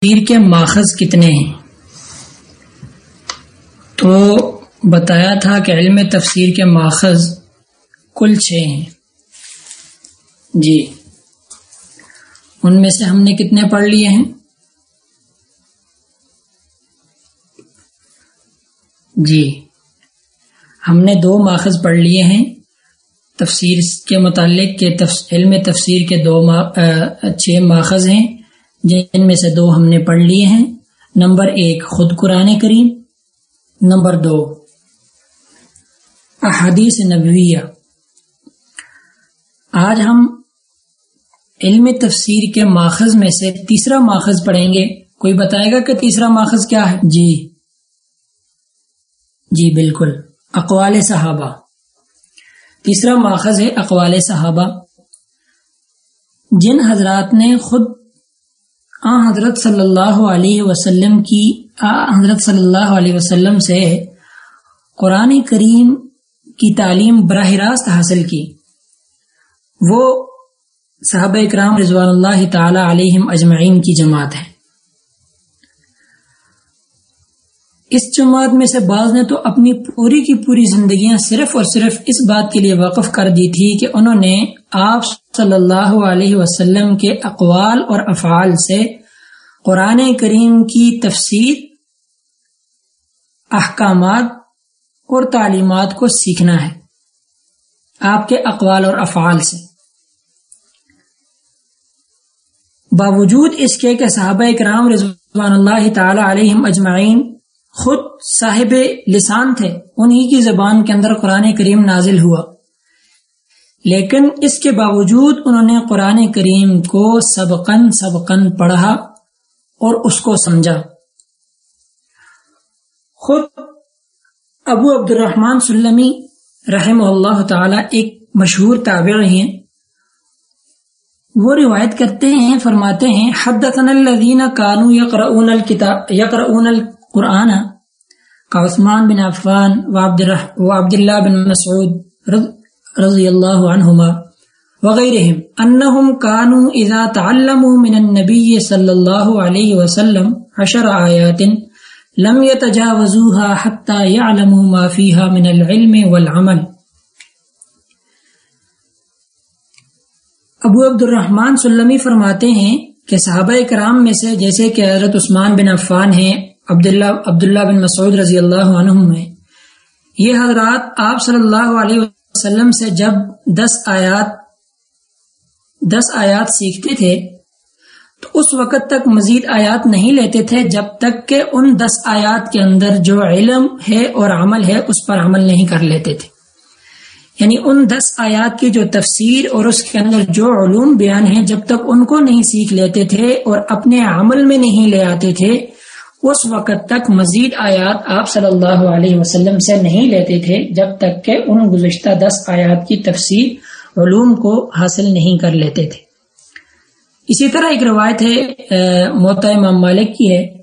تفسیر کے ماخذ کتنے ہیں؟ تو بتایا تھا کہ علم تفسیر کے ماخذ کل چھ ہیں۔ جی۔ ان میں سے ہم نے کتنے پڑھ لیے ہیں؟ جی۔ ہم نے دو ماخذ پڑھ لیے ہیں۔ تفسیر کے متعلق کے علم تفسیر کے دو چھ ماخذ ہیں۔ جن میں سے دو ہم نے پڑھ لیے ہیں۔ نمبر ایک، خود قرآن کریم۔ نمبر دو، احادیث نبویہ۔ آج ہم علم تفسیر کے ماخذ میں سے تیسرا ماخذ پڑھیں گے۔ کوئی بتائے گا کہ تیسرا ماخذ کیا ہے؟ جی۔ جی بالکل۔ اقوال صحابہ۔ تیسرا ماخذ ہے اقوال صحابہ۔ جن حضرات نے خود آ حضرت صلی اللہ علیہ وسلم کی، آ حضرت صلی اللہ علیہ وسلم سے قرآن کریم کی تعلیم براہ راست حاصل کی۔ وہ صحابہ اکرام رضوان اللہ تعالی علیہم اجمعین کی جماعت ہے۔ اس جماعت میں سے بعض نے تو اپنی پوری کی پوری زندگیاں صرف اور صرف اس بات کے لیے وقف کر دی تھی کہ انہوں نے آپ صلی اللہ علیہ وسلم کے اقوال اور افعال سے قرآن کریم کی تفسیر، احکامات اور تعلیمات کو سیکھنا ہے، آپ کے اقوال اور افعال سے۔ باوجود اس کے کہ صحابہ کرام رضوان اللہ تعالی علیہم اجمعین خود صاحب لسان تھے، انہی کی زبان کے اندر قرآن کریم نازل ہوا۔ لیکن اس کے باوجود انہوں نے قرآن کریم کو سبقن سبقن پڑھا اور اس کو سمجھا۔ خود ابو عبد الرحمن سلمی رحم اللہ تعالی ایک مشہور تابع ہیں۔ وہ روایت کرتے ہیں، فرماتے ہیں، حدثنا الذين كانوا يقرؤون الكتاب يقرؤون قرآن کا عثمان بن عفان وعبد اللہ بن مسعود رضی اللہ عنہما وغیرہم، انہم کانو اذا تعلموا من النبی صلی اللہ علیہ وسلم عشر آیات لم يتجاوزوها حتى يعلموا ما فيها من العلم والعمل۔ ابو عبد الرحمن سلمی فرماتے ہیں کہ صحابہ کرام میں سے جیسے کہ حضرت عثمان بن عفان ہیں، عبداللہ عبداللہ بن مسعود رضی اللہ عنہ میں یہ حضرات آپ صلی اللہ علیہ وسلم سے جب دس آیات دس آیات سیکھتے تھے، تو اس وقت تک مزید آیات نہیں لیتے تھے جب تک کہ ان دس آیات کے اندر جو علم ہے اور عمل ہے، اس پر عمل نہیں کر لیتے تھے۔ یعنی ان دس آیات کی جو تفسیر اور اس کے اندر جو علوم بیان ہیں، جب تک ان کو نہیں سیکھ لیتے تھے اور اپنے عمل میں نہیں لے آتے تھے اس وقت تک مزید آیات آپ صلی اللہ علیہ وسلم سے نہیں لیتے تھے جب تک کہ ان گزشتہ دس آیات کی تفسیر علوم کو حاصل نہیں کر لیتے تھے۔ اسی طرح ایک روایت ہے موتا امام مالک کی ہے۔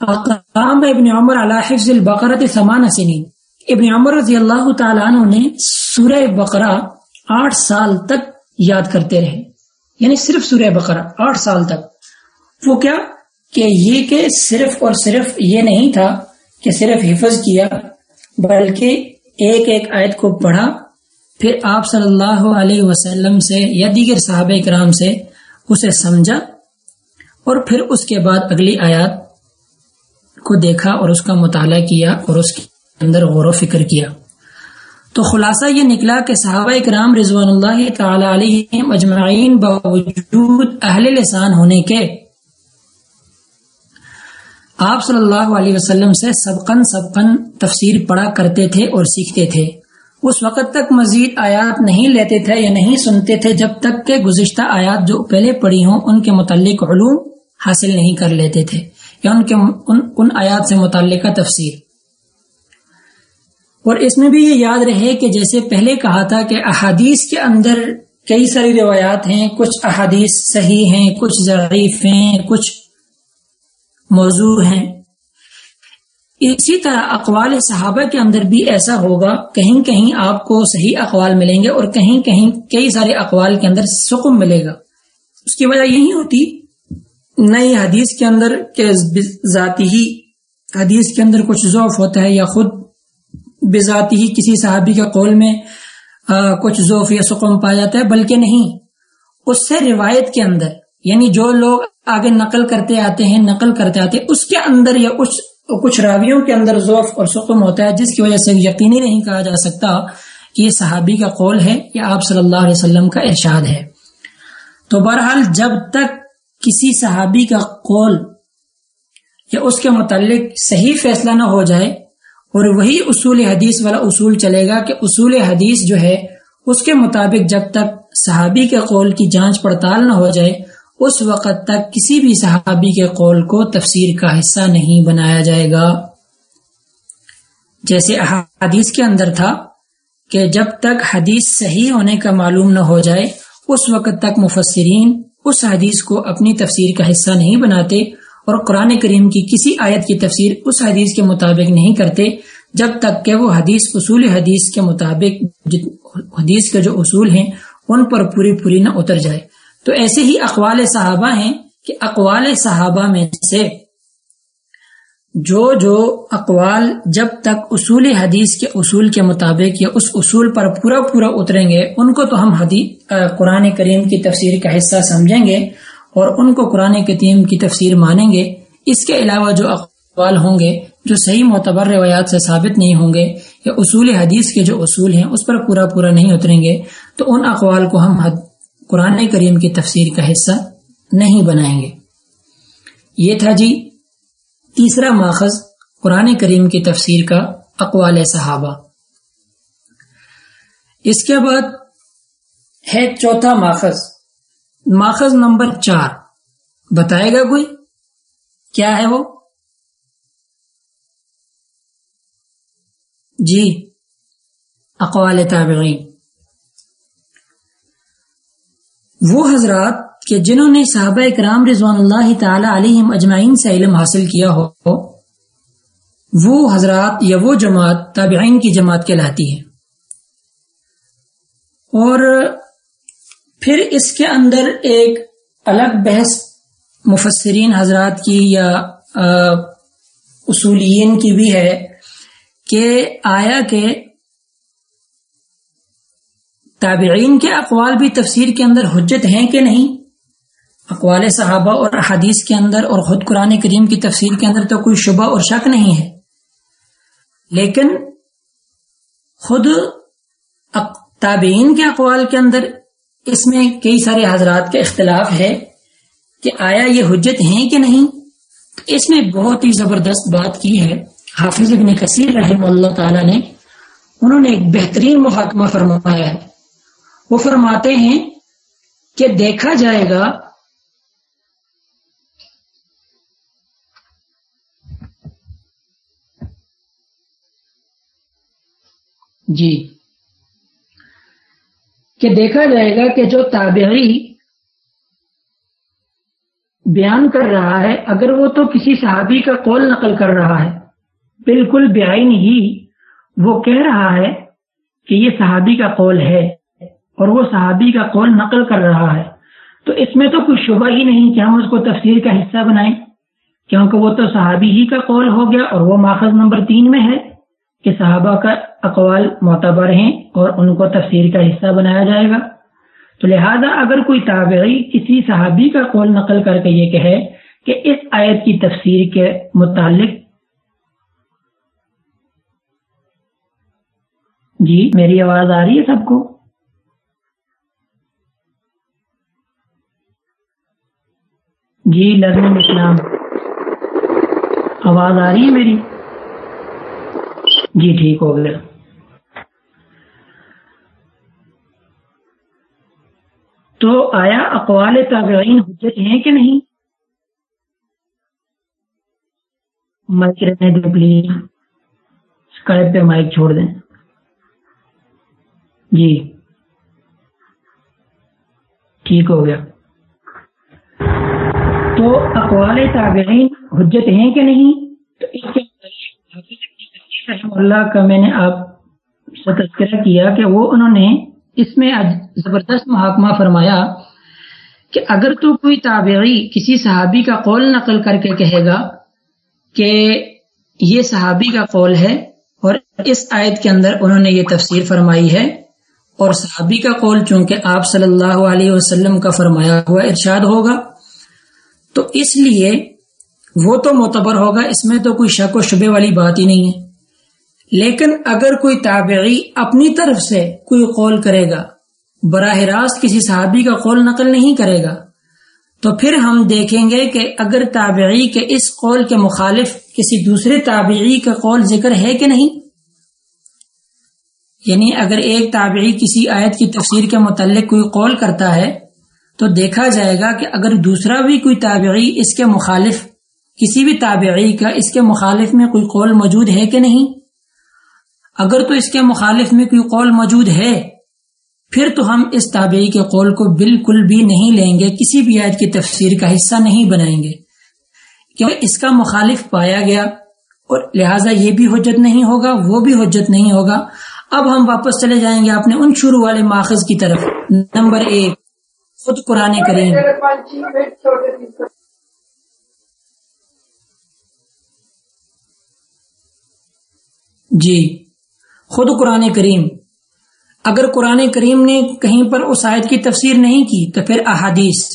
ابن عمر علی حفظ البقرت سمان سنین۔ ابن عمر رضی اللہ تعالیٰ عنہ نے سورہ بقرہ آٹھ سال تک یاد کرتے رہے۔ یعنی صرف سورہ بقرہ آٹھ سال تک۔ وہ کیا کہ یہ کہ صرف اور صرف یہ نہیں تھا کہ صرف حفظ کیا، بلکہ ایک ایک آیت کو پڑھا۔ پھر آپ صلی اللہ علیہ وسلم سے یا دیگر صحابہ کرام سے اسے سمجھا اور پھر اس کے بعد اگلی آیات کو دیکھا اور اس کا مطالعہ کیا اور اس کے اندر غور و فکر کیا۔ تو خلاصہ یہ نکلا کہ صحابہ کرام رضوان اللہ تعالی علیہ مجمعین باوجود اہل لسان ہونے کے آپ صلی اللہ علیہ وسلم سے سبقن سبقن تفسیر پڑھا کرتے تھے اور سیکھتے تھے۔ اس وقت تک مزید آیات نہیں لیتے تھے یا نہیں سنتے تھے جب تک کہ گزشتہ آیات جو پہلے پڑھی ہوں ان کے متعلق علوم حاصل نہیں کر لیتے تھے یا ان کے ان, ان آیات سے متعلقہ تفسیر۔ اور اس میں بھی یہ یاد رہے کہ جیسے پہلے کہا تھا کہ احادیث کے اندر کئی ساری روایات ہیں کچھ احادیث صحیح ہیں کچھ ضعیف ہیں کچھ موضوع ہیں۔ اسی طرح اقوال صحابہ کے اندر بھی ایسا ہوگا، کہیں کہیں آپ کو صحیح اقوال ملیں گے اور کہیں کہیں کئی سارے اقوال کے اندر سکم ملے گا۔ اس کی وجہ یہی ہوتی، نئی حدیث کے اندر کہ ذاتی ہی، حدیث کے اندر کچھ ضعف ہوتا ہے یا خود بذاتی ہی کسی صحابی کے قول میں کچھ ضعف یا سکم پایا جاتا ہے، بلکہ نہیں۔ اس سے روایت کے اندر یعنی جو لوگ آگے نقل کرتے آتے ہیں، نقل کرتے آتے ہیں اس کے اندر یا اس کچھ راویوں کے اندر ضعف اور سکم ہوتا ہے، جس کی وجہ سے یقینی نہیں کہا جا سکتا کہ یہ صحابی کا قول ہے یا آپ صلی اللہ علیہ وسلم کا ارشاد ہے۔ تو بہرحال جب تک کسی صحابی کا قول یا اس کے متعلق صحیح فیصلہ نہ ہو جائے اور وہی اصول حدیث والا اصول چلے گا کہ اصول حدیث جو ہے، اس کے مطابق جب تک صحابی کے قول کی جانچ پڑتال نہ ہو جائے اس وقت تک کسی بھی صحابی کے قول کو تفسیر کا حصہ نہیں بنایا جائے گا۔ جیسے حدیث کے اندر تھا کہ جب تک حدیث صحیح ہونے کا معلوم نہ ہو جائے، اس وقت تک مفسرین اس حدیث کو اپنی تفسیر کا حصہ نہیں بناتے اور قرآن کریم کی کسی آیت کی تفسیر اس حدیث کے مطابق نہیں کرتے، جب تک کہ وہ حدیث، اصول حدیث کے مطابق حدیث کے جو اصول ہیں، ان پر پوری پوری نہ اتر جائے۔ تو ایسے ہی اقوال صحابہ ہیں کہ اقوال صحابہ میں سے جو جو اقوال جب تک اصول حدیث کے اصول کے مطابق یا اس اصول پر پورا پورا اتریں گے، ان کو تو ہم حدیث قرآن کریم کی تفسیر کا حصہ سمجھیں گے اور ان کو قرآن کریم کی تفسیر مانیں گے۔ اس کے علاوہ جو اقوال ہوں گے، جو صحیح معتبر روایات سے ثابت نہیں ہوں گے یا اصول حدیث کے جو اصول ہیں، اس پر پورا پورا نہیں اتریں گے، تو ان اقوال کو ہم قرآن کریم کی تفسیر کا حصہ نہیں بنائیں گے۔ یہ تھا جی تیسرا ماخذ قرآن کریم کی تفسیر کا اقوال صحابہ۔ اس کے بعد ہے چوتھا ماخذ۔ ماخذ نمبر چار۔ بتائے گا کوئی؟ کیا ہے وہ؟ جی اقوال تابعین۔ وہ حضرات کہ جنہوں نے صحابہ کرام رضوان اللہ تعالی علیہ اجمعین سے علم حاصل کیا ہو، وہ حضرات یا وہ جماعت تابعین کی جماعت کہلاتی ہے اور پھر اس کے اندر ایک الگ بحث مفسرین حضرات کی یا اصولین کی بھی ہے کہ آیا کہ تابعین کے اقوال بھی تفسیر کے اندر حجت ہیں کہ نہیں؟ اقوال صحابہ اور حدیث کے اندر اور خود قرآن کریم کی تفسیر کے اندر تو کوئی شبہ اور شک نہیں ہے۔ لیکن خود تابعین کے اقوال کے اندر اس میں کئی سارے حضرات کا اختلاف ہے کہ آیا یہ حجت ہیں کہ نہیں؟ اس میں بہت ہی زبردست بات کی ہے۔ حافظ ابن کثیر رحم اللہ تعالی نے، انہوں نے ایک بہترین محاکمہ فرمایا ہے۔ وہ فرماتے ہیں کہ دیکھا جائے گا جی کہ دیکھا جائے گا کہ جو تابعی بیان کر رہا ہے، اگر وہ تو کسی صحابی کا قول نقل کر رہا ہے، بالکل بیاین ہی وہ کہہ رہا ہے کہ یہ صحابی کا قول ہے۔ اور وہ صحابی کا قول نقل کر رہا ہے۔ تو اس میں تو کوئی شبہ ہی نہیں کہ ہم اس کو تفسیر کا حصہ بنائیں، کیونکہ وہ تو صحابی ہی کا قول ہو گیا اور وہ ماخذ نمبر تین میں ہے کہ صحابہ کا اقوال معتبر ہیں اور ان کو تفسیر کا حصہ بنایا جائے گا۔ تو لہذا اگر کوئی تابعی کسی صحابی کا قول نقل کر کے یہ کہے کہ اس آیت کی تفسیر کے متعلق جی میری آواز آ رہی ہے سب کو؟ جی لرن اسلام آواز آ رہی ہے میری؟ جی ٹھیک ہو گیا۔ تو آیا اقوال تابعین حجت ہیں کہ نہیں؟ مائک رہنے دیں پلیز۔ اسکائپ پہ مائک چھوڑ دیں۔ جی۔ ٹھیک ہو گیا۔ تو اقوال تابعین حجت ہیں کہ نہیں؟ تو اس کے رحم اللہ کا میں نے آپ سے تذکرہ کیا کہ وہ انہوں نے اس میں زبردست محاکمہ فرمایا کہ اگر تو کوئی تابعی کسی صحابی کا قول نقل کر کے کہے گا کہ یہ صحابی کا قول ہے اور اس آیت کے اندر انہوں نے یہ تفسیر فرمائی ہے اور صحابی کا قول چونکہ آپ صلی اللہ علیہ وسلم کا فرمایا ہوا ارشاد ہوگا تو اس لیے وہ تو معتبر ہوگا، اس میں تو کوئی شک و شبے والی بات ہی نہیں ہے۔ لیکن اگر کوئی تابعی اپنی طرف سے کوئی قول کرے گا، براہ راست کسی صحابی کا قول نقل نہیں کرے گا، تو پھر ہم دیکھیں گے کہ اگر تابعی کے اس قول کے مخالف کسی دوسرے تابعی کا قول ذکر ہے کہ نہیں؟ یعنی اگر ایک تابعی کسی آیت کی تفسیر کے متعلق کوئی قول کرتا ہے تو دیکھا جائے گا کہ اگر دوسرا بھی کوئی تابعی اس کے مخالف، کسی بھی تابعی کا اس کے مخالف میں کوئی قول موجود ہے کہ نہیں؟ اگر تو اس کے مخالف میں کوئی قول موجود ہے، پھر تو ہم اس تابعی کے قول کو بالکل بھی نہیں لیں گے، کسی بھی آیت کی تفسیر کا حصہ نہیں بنائیں گے۔ کیونکہ اس کا مخالف پایا گیا، اور لہٰذا یہ بھی حجت نہیں ہوگا، وہ بھی حجت نہیں ہوگا۔ اب ہم واپس چلے جائیں گے اپنے ان شروع والے ماخذ کی طرف۔ نمبر ایک۔ خود قرآن کریم۔ جی خود قرآن کریم۔ اگر قرآن کریم نے کہیں پر اس آیت کی تفسیر نہیں کی، تو پھر احادیث۔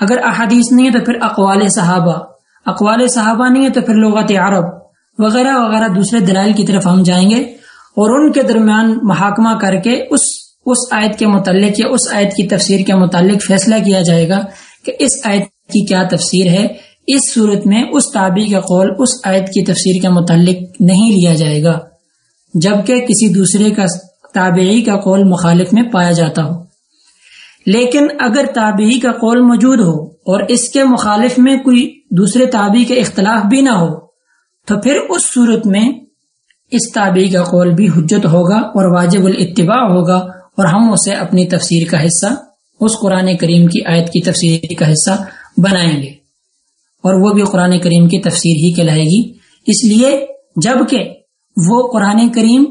اگر احادیث نہیں ہے تو پھر اقوال صحابہ۔ اقوال صحابہ نہیں ہے تو پھر لغت عرب۔ وغیرہ وغیرہ دوسرے دلائل کی طرف ہم جائیں گے اور ان کے درمیان محاکمہ کر کے اس اس آیت کے متعلق یا اس آیت کی تفسیر کے متعلق فیصلہ کیا جائے گا کہ اس آیت کی کیا تفسیر ہے۔ اس صورت میں اس تابی کا قول اس آیت کی تفسیر کے متعلق نہیں لیا جائے گا، جبکہ کسی دوسرے کا تابعی کا قول مخالف میں پایا جاتا ہو۔ لیکن اگر تابعی کا قول موجود ہو اور اس کے مخالف میں کوئی دوسرے تابعی کے اختلاف بھی نہ ہو، تو پھر اس صورت میں اس تابعی کا قول بھی حجت ہوگا اور واجب الاتباع ہوگا۔ اور ہم اسے اپنی تفسیر کا حصہ اس قرآن کریم کی آیت کی تفسیر کا حصہ بنائیں گے۔ اور وہ بھی قرآن کریم کی تفسیر ہی کہلائے گی۔ اس لیے جبکہ وہ قرآن کریم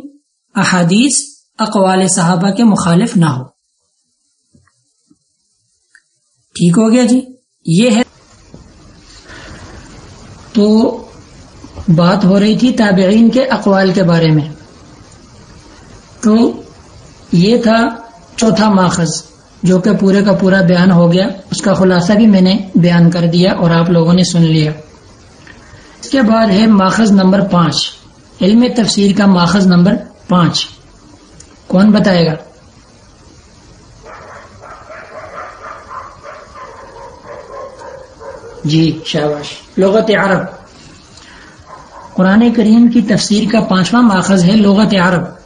احادیث اقوال صحابہ کے مخالف نہ ہو۔ ٹھیک ہو گیا جی؟ یہ ہے۔ تو بات ہو رہی تھی تابعین کے اقوال کے بارے میں۔ تو یہ تھا چوتھا ماخذ، جو کہ پورے کا پورا بیان ہو گیا۔ اس کا خلاصہ بھی میں نے بیان کر دیا اور آپ لوگوں نے سن لیا۔ اس کے بعد ہے ماخذ نمبر پانچ۔ علم تفسیر کا ماخذ نمبر پانچ۔ کون بتائے گا؟ جی شاباش۔ لغت عرب۔ قرآن کریم کی تفسیر کا پانچواں ماخذ ہے لغت عرب۔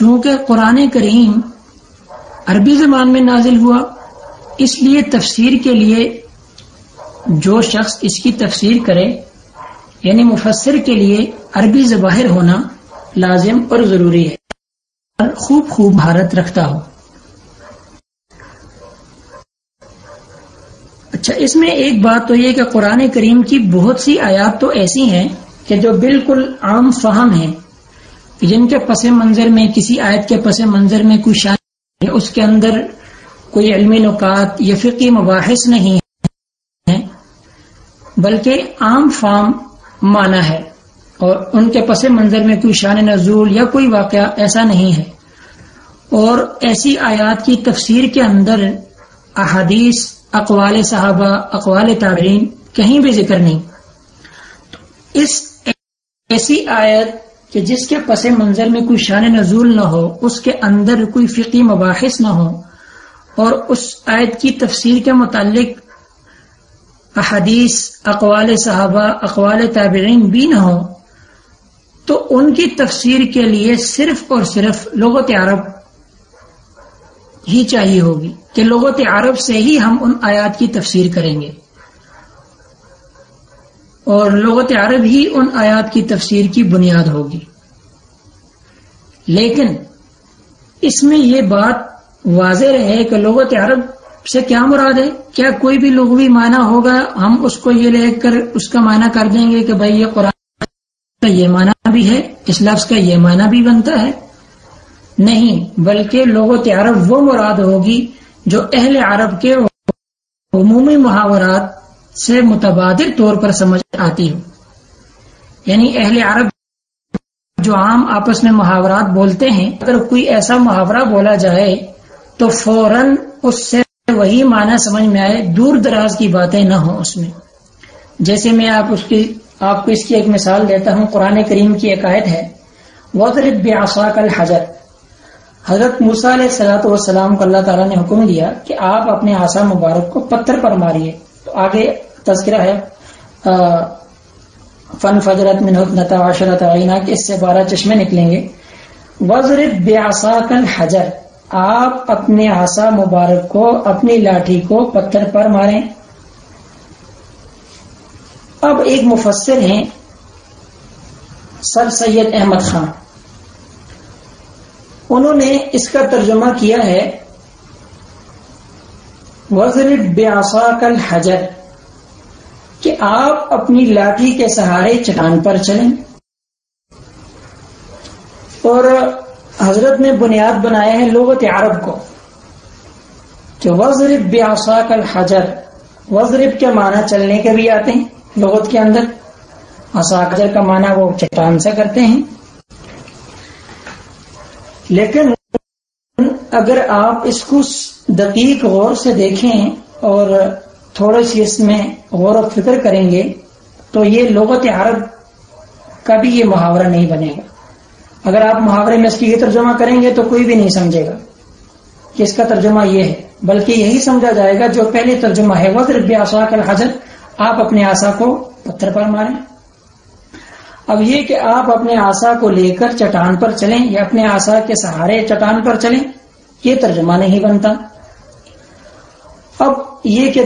چونکہ قرآن کریم عربی زبان میں نازل ہوا، اس لیے تفسیر کے لیے جو شخص اس کی تفسیر کرے یعنی مفسر کے لیے عربی ظواہر ہونا لازم اور ضروری ہے۔ خوب خوب بھارت رکھتا ہو اچھا اس میں ایک بات تو یہ کہ قرآن کریم کی بہت سی آیات تو ایسی ہیں کہ جو بالکل عام فہم ہیں۔ یعنی جن کے پس منظر میں کسی آیت کے پس منظر میں کوئی شان اس کے اندر کوئی علمی نکات یا فقی مباحث نہیں ہے، بلکہ عام فام مانا ہے اور ان کے پس منظر میں کوئی شان نزول یا کوئی واقعہ ایسا نہیں ہے۔ اور ایسی آیات کی تفسیر کے اندر احادیث، اقوال صحابہ، اقوال تابعین کہیں بھی ذکر نہیں۔ اس ایسی آیت کہ جس کے پس منظر میں کوئی شان نزول نہ ہو، اس کے اندر کوئی فقی مباحث نہ ہو اور اس آیت کی تفسیر کے متعلق احادیث، اقوال صحابہ، اقوال تابعین بھی نہ ہو تو ان کی تفسیر کے لیے صرف اور صرف لغت عرب ہی چاہیے ہوگی، کہ لغت عرب سے ہی ہم ان آیات کی تفسیر کریں گے۔ اور لغت عرب ہی ان آیات کی تفسیر کی بنیاد ہوگی۔ لیکن اس میں یہ بات واضح رہے کہ لغت عرب سے کیا مراد ہے؟ کیا کوئی بھی لغوی معنی ہوگا؟ ہم اس کو یہ لے کر اس کا معنی کر دیں گے کہ بھائی یہ قرآن کا یہ معنی بھی ہے، اس لفظ کا یہ معنی بھی بنتا ہے۔ نہیں، بلکہ لغت عرب وہ مراد ہوگی جو اہل عرب کے عمومی محاورات سے متبادل طور پر سمجھ آتی ہو۔ یعنی اہل عرب جو عام آپس میں محاورات بولتے ہیں، اگر کوئی ایسا محاورہ بولا جائے تو فوراً اس سے وہی معنی سمجھ میں آئے، دور دراز کی باتیں نہ ہوں اس میں۔ جیسے میں آپ اس کی، آپ کو اس کی ایک مثال دیتا ہوں، قرآن کریم کی ایک آیت ہے وضرب بعصاک الحجر۔ حضرت موسیٰ علیہ صلاحت والسلام کو اللہ تعالیٰ نے حکم دیا کہ آپ اپنے آسا مبارک کو پتھر پر ماریے، تو آگے تذکرہ ہے فن فجرت نتا عشرت عینا، کہ اس سے بارہ چشمے نکلیں گے۔ وضرب بعصاک الحجر، آپ اپنے آسا مبارک کو، اپنی لاٹھی کو پتھر پر ماریں۔ اب ایک مفسر ہیں، سر سید احمد خان۔ انہوں نے اس کا ترجمہ کیا ہے وزر بیاسا کل حجر کہ آپ اپنی لاٹھی کے سہارے چٹان پر چلیں۔ اور حضرت نے بنیاد بنایا ہے لغت عرب کو۔ کہ وزرب بیاسا کل حجر وزرب کے معنی چلنے کے بھی آتے ہیں لغت کے اندر۔ اساکر کا معنی وہ چٹان سے کرتے ہیں۔ لیکن اگر آپ اس کو دقیق غور سے دیکھیں اور تھوڑی سی اس میں غور و فکر کریں گے تو یہ لغت عرب کا بھی یہ محاورہ نہیں بنے گا۔ اگر آپ محاورے میں اس کی یہ ترجمہ کریں گے تو کوئی بھی نہیں سمجھے گا کہ اس کا ترجمہ یہ ہے، بلکہ یہی سمجھا جائے گا جو پہلے ترجمہ ہے۔ وہ رب آساک الحجر، آپ اپنے آسا کو پتھر پر ماریں۔ اب یہ کہ آپ اپنے آسا کو لے کر چٹان پر چلیں یا اپنے آسا کے سہارے چٹان پر چلیں، یہ ترجمہ نہیں بنتا۔ اب یہ کہ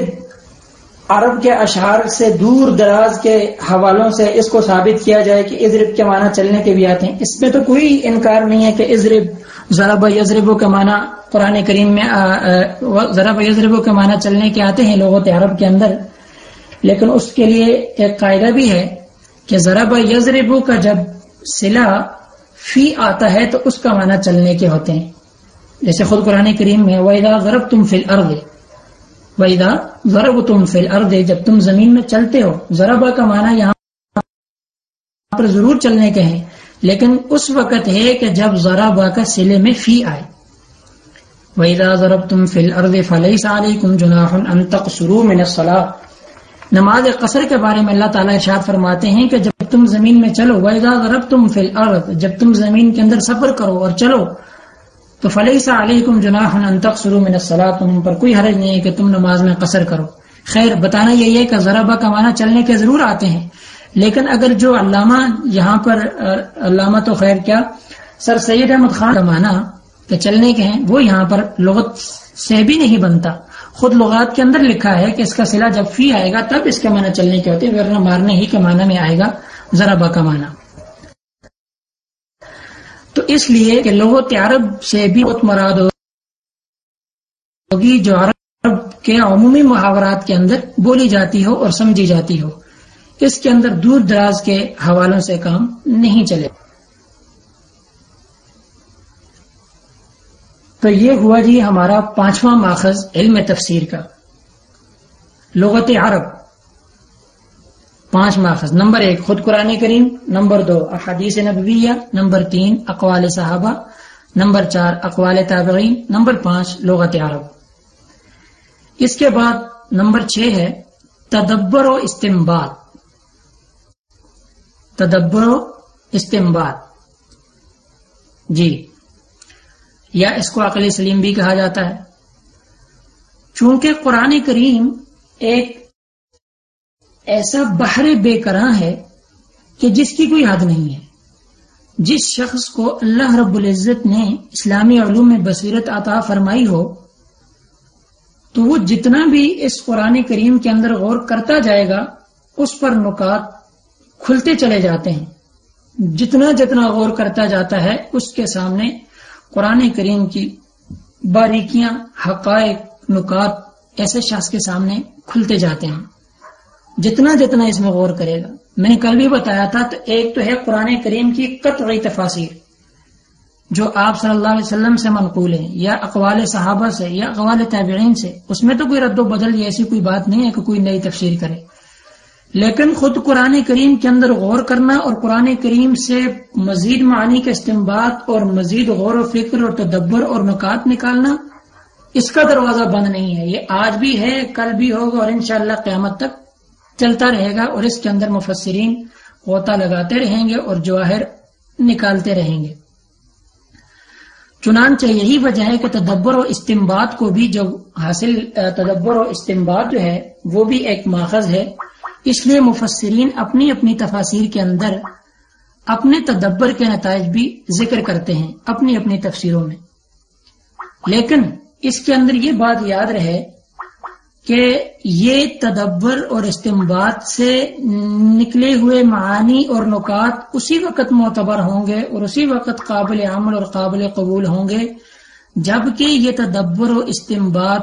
عرب کے اشعار سے دور دراز کے حوالوں سے اس کو ثابت کیا جائے کہ ازرب کے معنی چلنے کے بھی آتے ہیں۔ اس میں تو کوئی انکار نہیں ہے کہ ازرب ذرا یزرب کے معنی قرآن کریم میں ذرا یزرب کے معنی چلنے کے آتے ہیں لوگوں عرب کے اندر۔ لیکن اس کے لیے ایک قاعدہ بھی ہے کہ ذرا یزربو کا جب سلا فی آتا ہے تو اس کا معنی چلنے کے ہوتے ہیں۔ جیسے خود قرآن کریم میں ویدا ضرب تم فل ارد ویدا ضرب تم فل ارد جب تم زمین میں چلتے ہو ذرا کا معنی یہاں پر ضرور چلنے کے ہیں، لیکن اس وقت ہے کہ جب ذرا با کا سلے میں فی آئے۔ ویدا ضرب تم فل ارد فلئی سال جناح ان شروع میں نماز قصر کے بارے میں اللہ تعالیٰ ارشاد فرماتے ہیں کہ جب تم زمین میں چلو ویزا رب تم فل جب تم زمین کے اندر سفر کرو اور چلو تو فلح سا علیہ جناح انتق شروع میں تم پر کوئی حرج نہیں ہے کہ تم نماز میں قصر کرو۔ خیر، بتانا یہی ہے کہ ذرا کمانا چلنے کے ضرور آتے ہیں۔ لیکن اگر جو علامہ یہاں پر علامہ تو خیر کیا، سر سید احمد خان کا کہ چلنے کے ہیں، وہ یہاں پر لغت سے بھی نہیں بنتا۔ خود لغات کے اندر لکھا ہے کہ اس کا سلا جب فی آئے گا، تب اس کے معنی چلنے کے ہوتے ورنہ مارنے ہی کے معنی میں آئے گا۔ ذرابا کا معنی تو اس لیے کہ لوگوں عرب سے بھی بہت مراد ہوگی جو عرب کے عمومی محاورات کے اندر بولی جاتی ہو اور سمجھی جاتی ہو۔ اس کے اندر دور دراز کے حوالوں سے کام نہیں چلے۔ تو یہ ہوا جی ہمارا پانچواں ماخذ علم تفسیر کا۔ لغت عرب۔ پانچ ماخذ. نمبر ایک، خود قرآن کریم. نمبر دو، احادیث نبویہ. نمبر تین، اقوال صحابہ. نمبر چار، اقوال تابعین. نمبر پانچ، لغت عرب. اس کے بعد نمبر چھ ہے، تدبر و استمباد تدبر و استمباد جی. یا اس کو عقل سلیم بھی کہا جاتا ہے. چونکہ قرآن کریم ایک ایسا بحر بے کراں ہے کہ جس کی کوئی حد نہیں ہے۔ جس شخص کو اللہ رب العزت نے اسلامی علوم میں بصیرت عطا فرمائی ہو، تو وہ جتنا بھی اس قرآن کریم کے اندر غور کرتا جائے گا، اس پر نکات کھلتے چلے جاتے ہیں۔ جتنا جتنا غور کرتا جاتا ہے، اس کے سامنے قرآن کریم کی باریکیاں، حقائق، نکات ایسے شخص کے سامنے کھلتے جاتے ہیں۔ جتنا جتنا اس میں غور کرے گا۔ میں نے کل بھی بتایا تھا تو ایک تو ہے قرآن کریم کی قطعی تفاصیر جو آپ صلی اللہ علیہ وسلم سے منقول ہیں، یا اقوال صحابہ سے، یا اقوال تابعین سے۔ اس میں تو کوئی رد و بدل ایسی کوئی بات نہیں ہے کہ کوئی نئی تفسیر کرے۔ لیکن خود قرآن کریم کے اندر غور کرنا اور قرآن کریم سے مزید معنی کے استعمال اور مزید غور و فکر اور تدبر اور نکات نکالنا، اس کا دروازہ بند نہیں ہے۔ یہ آج بھی ہے، کل بھی ہوگا اور انشاءاللہ قیامت تک چلتا رہے گا اور اس کے اندر مفسرین غوطہ لگاتے رہیں گے اور جواہر نکالتے رہیں گے۔ چنانچہ یہی وجہ ہے کہ تدبر و استمباد کو بھی جو حاصل، تدبر و استمباد جو ہے، وہ بھی ایک ماخذ ہے۔ اس لیے مفسرین اپنی اپنی تفاصیر کے اندر اپنے تدبر کے نتائج بھی ذکر کرتے ہیں، اپنی اپنی تفسیروں میں۔ لیکن اس کے اندر یہ بات یاد رہے کہ یہ تدبر اور استمباد سے نکلے ہوئے معانی اور نکات اسی وقت معتبر ہوں گے اور اسی وقت قابل عمل اور قابل قبول ہوں گے، جبکہ یہ تدبر و استمباد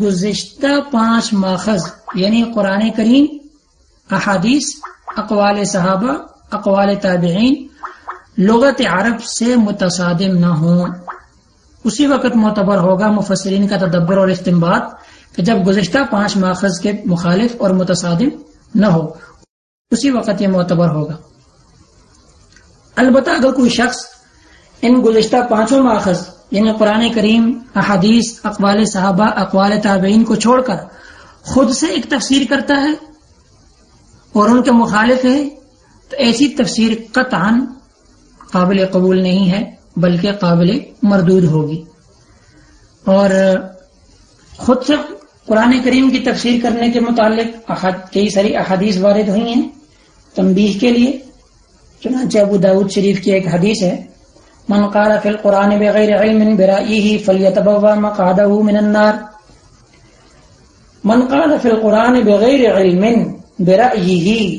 گزشتہ پانچ ماخذ یعنی قرآن کریم، احادیث، اقوال صحابہ، اقوال تابعین، لغت عرب سے متصادم نہ ہوں۔ اسی وقت معتبر ہوگا مفسرین کا تدبر اور استعمال کہ جب گزشتہ پانچ ماخذ کے مخالف اور متصادم نہ ہو، اسی وقت یہ معتبر ہوگا۔ البتہ اگر کوئی شخص ان گزشتہ پانچوں ماخذ یعنی قرآن کریم، احادیث، اقوال صحابہ، اقوال تابعین کو چھوڑ کر خود سے ایک تفسیر کرتا ہے اور ان کے مخالف ہے، تو ایسی تفسیر قطعا قابل قبول نہیں ہے۔ بلکہ قابل مردود ہوگی۔ اور خود سے قرآن کریم کی تفسیر کرنے کے متعلق کئی ساری احادیث وارد ہوئی ہیں تنبیح کے لیے۔ چنانچہ ابو داود شریف کی ایک حدیث ہے، من قال فی القرآن بغیر علم برائیه فلیتبوا مقعده من النار من قال فی القرآن بغیر علم برائیه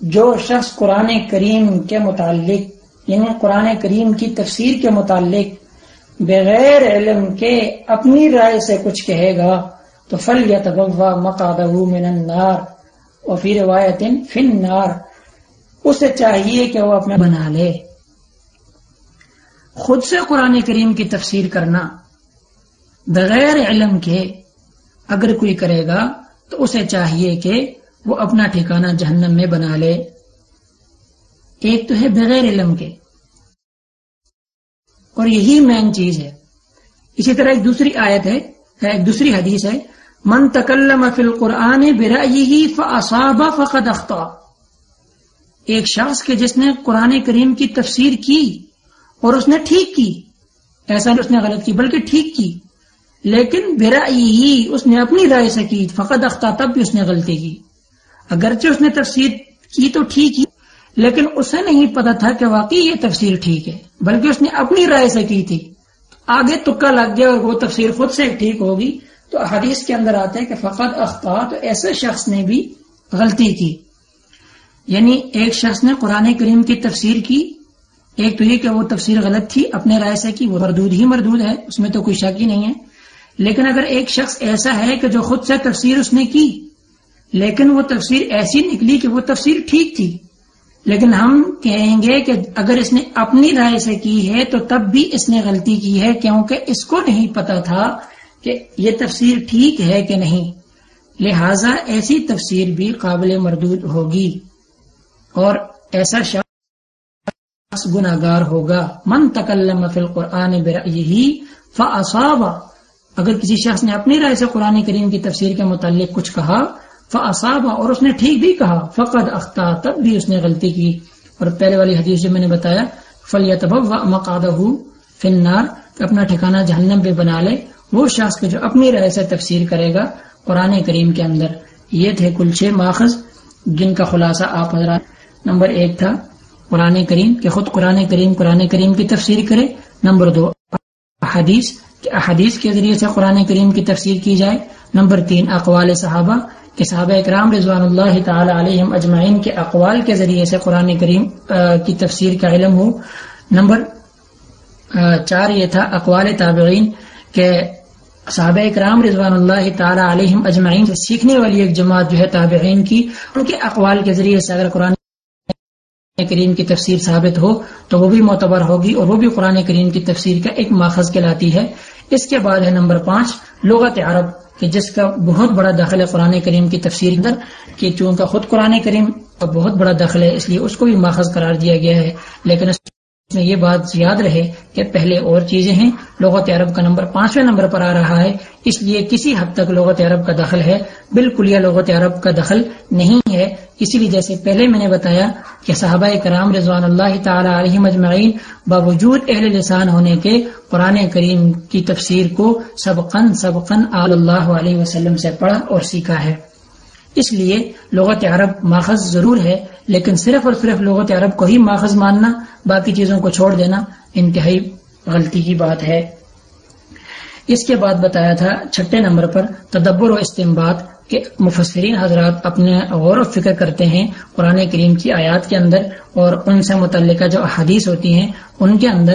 جو شخص قرآن کریم کے متعلق یعنی قرآن کریم کی تفسیر کے متعلق بغیر علم کے اپنی رائے سے کچھ کہے گا، تو فل یا تبوا مقادہ من النار، اور پھر روایت فن نار اسے چاہیے کہ وہ اپنا بنا لے۔ خود سے قرآن کریم کی تفسیر کرنا بغیر علم کے اگر کوئی کرے گا، تو اسے چاہیے کہ وہ اپنا ٹھکانہ جہنم میں بنا لے۔ ایک تو ہے بغیر علم کے۔ اور یہی مین چیز ہے۔ اسی طرح ایک دوسری آیت ہے ایک دوسری حدیث ہے۔ من تکلم فی القرآن برائیہ فاصاب فقد اخطا ایک شخص کے جس نے قرآن کریم کی تفسیر کی اور اس نے ٹھیک کی۔ ایسا نہیں اس نے غلط کی، بلکہ ٹھیک کی۔ لیکن برائیہ اس نے اپنی رائے سے کی، فقد اخطا تب بھی اس نے غلطی کی۔ اگرچہ اس نے تفسیر کی تو ٹھیک ہی۔ لیکن اسے نہیں پتا تھا کہ واقعی یہ تفسیر ٹھیک ہے، بلکہ اس نے اپنی رائے سے کی تھی۔ آگے تکا لگ گیا اور وہ تفسیر خود سے ٹھیک ہوگی۔ تو حدیث کے اندر آتا ہے کہ فقط اخطا تو ایسے شخص نے بھی غلطی کی۔ یعنی ایک شخص نے قرآن کریم کی تفسیر کی، ایک تو یہ کہ وہ تفسیر غلط تھی، اپنے رائے سے کی، وہ مردود ہی مردود ہے، اس میں تو کوئی شک ہی نہیں ہے۔ لیکن اگر ایک شخص ایسا ہے کہ جو خود سے تفسیر اس نے کی، لیکن وہ تفسیر ایسی نکلی کہ وہ تفسیر ٹھیک تھی۔ لیکن ہم کہیں گے کہ اگر اس نے اپنی رائے سے کی ہے تو تب بھی اس نے غلطی کی ہے، کیونکہ اس کو نہیں پتا تھا کہ یہ تفسیر ٹھیک ہے کہ نہیں۔ لہذا ایسی تفسیر بھی قابل مردود ہوگی اور ایسا شخص گناگار ہوگا۔ من تکلم فی القرآن برأیہی فاصاب۔ اگر کسی شخص نے اپنی رائے سے قرآن کریم کی تفسیر کے متعلق کچھ کہا فاصاب اور اس نے ٹھیک بھی کہا، فقد اختا تب بھی اس نے غلطی کی۔ اور پہلے والی حدیث جو میں نے بتایا فلیتب مقادہ فنار کہ اپنا ٹھکانہ جہنم پہ بنا لے۔ وہ شخص کے جو اپنی رائے سے تفسیر کرے گا قرآن کریم کے اندر۔ یہ تھے کل چھ ماخذ جن کا خلاصہ آپ حضرات نمبر ایک تھا۔ قرآن کریم کہ خود قرآن کریم قرآن کریم کی تفسیر کرے۔ نمبر دو حدیث کہ احادیث کے ذریعے سے قرآن کریم کی تفسیر کی جائے۔ نمبر تین، اقوال صحابہ کہ صحابہ اکرام رضوان اللہ تعالی علیہم اجمعین کے اقوال کے ذریعے سے قرآن کریم کی تفسیر کا علم ہو۔ نمبر چار یہ تھا، اقوال تابعین کہ صحابہ اکرام رضوان اللہ تعالی علیہم اجمعین سے سیکھنے والی ایک جماعت جو ہے تابعین کی، ان کے اقوال کے ذریعے سے اگر قرآن کریم کی تفسیر ثابت ہو تو وہ بھی معتبر ہوگی اور وہ بھی قرآن کریم کی تفسیر کا ایک ماخذ کہلاتی ہے۔ اس کے بعد ہے نمبر پانچ، لغت عرب۔ کہ جس کا بہت بڑا دخل ہے قرآن کریم کی تفسیر اندر، کہ چونکہ خود قرآن کریم کا بہت بڑا دخل ہے، اس لیے اس کو بھی ماخذ قرار دیا گیا ہے، لیکن اس میں یہ بات یاد رہے کہ پہلے اور چیزیں ہیں۔ لغت عرب کا نمبر پانچویں نمبر پر آ رہا ہے۔ اس لیے کسی حد تک لغت عرب کا دخل ہے۔ بالکل یہ لغت عرب کا دخل نہیں ہے۔ اسی لیے جیسے پہلے میں نے بتایا کہ صحابہ کرام رضوان اللہ تعالی علیہ مجمعین باوجود اہل لسان ہونے کے قرآن کریم کی تفسیر کو سبقن سبقن آل اللہ علیہ وسلم سے پڑھا اور سیکھا ہے۔ اس لیے لغت عرب ماخذ ضرور ہے۔ لیکن صرف اور صرف لغت عرب کو ہی ماخذ ماننا، باقی چیزوں کو چھوڑ دینا انتہائی غلطی کی بات ہے۔ اس کے بعد بتایا تھا چھٹے نمبر پر تدبر و استعمال کہ مفسرین حضرات اپنے غور و فکر کرتے ہیں قرآن کریم کی آیات کے اندر اور ان سے متعلقہ جو احادیث ہوتی ہیں، ان کے اندر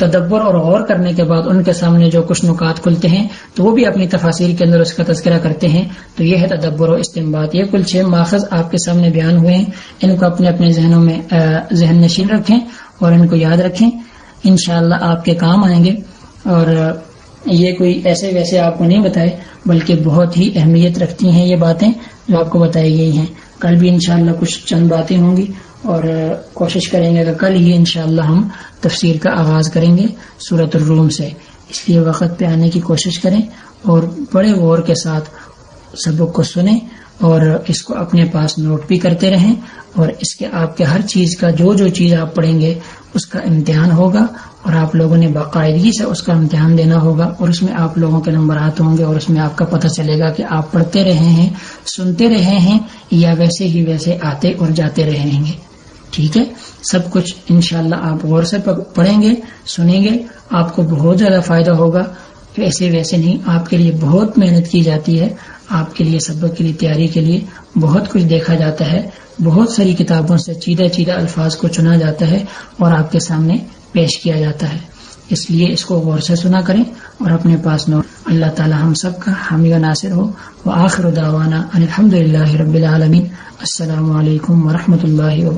تدبر اور غور کرنے کے بعد ان کے سامنے جو کچھ نکات کھلتے ہیں، تو وہ بھی اپنی تفاصیر کے اندر اس کا تذکرہ کرتے ہیں۔ تو یہ ہے تدبر و استعمال یہ کل چھ ماخذ آپ کے سامنے بیان ہوئے ہیں۔ ان کو اپنے اپنے ذہنوں میں ذہن نشین رکھیں اور ان کو یاد رکھیں۔ انشاءاللہ اللہ آپ کے کام آئیں گے اور یہ کوئی ایسے ویسے آپ کو نہیں بتائے، بلکہ بہت ہی اہمیت رکھتی ہیں یہ باتیں جو آپ کو بتائی گئی ہیں۔ کل بھی انشاءاللہ کچھ چند باتیں ہوں گی اور کوشش کریں گے کہ کل ہی انشاءاللہ ہم تفسیر کا آغاز کریں گے صورت الروم سے۔ اس لیے وقت پہ آنے کی کوشش کریں اور بڑے غور کے ساتھ سبق کو سنیں اور اس کو اپنے پاس نوٹ بھی کرتے رہیں اور اس کے آپ کے ہر چیز کا جو جو چیز آپ پڑھیں گے، اس کا امتحان ہوگا اور آپ لوگوں نے باقاعدگی سے اس کا امتحان دینا ہوگا اور اس میں آپ لوگوں کے نمبرات ہوں گے اور اس میں آپ کا پتہ چلے گا کہ آپ پڑھتے رہے ہیں، سنتے رہے ہیں یا ویسے ہی ویسے آتے اور جاتے رہیں گے۔ ٹھیک ہے؟ سب کچھ انشاءاللہ آپ غور سے پڑھیں گے، سنیں گے، آپ کو بہت زیادہ فائدہ ہوگا۔ ویسے ویسے نہیں، آپ کے لیے بہت محنت کی جاتی ہے۔ آپ کے لیے سبق کے لیے، تیاری کے لیے بہت کچھ دیکھا جاتا ہے۔ بہت ساری کتابوں سے چیدہ چیدہ الفاظ کو چنا جاتا ہے اور آپ کے سامنے پیش کیا جاتا ہے۔ اس لیے اس کو غور سے سنا کریں اور اپنے پاس نو اللہ تعالی ہم سب کا حامی و ناصر ہو۔ وہ آخر داوانا الحمد للہ رب العالمین۔ السلام علیکم و اللہ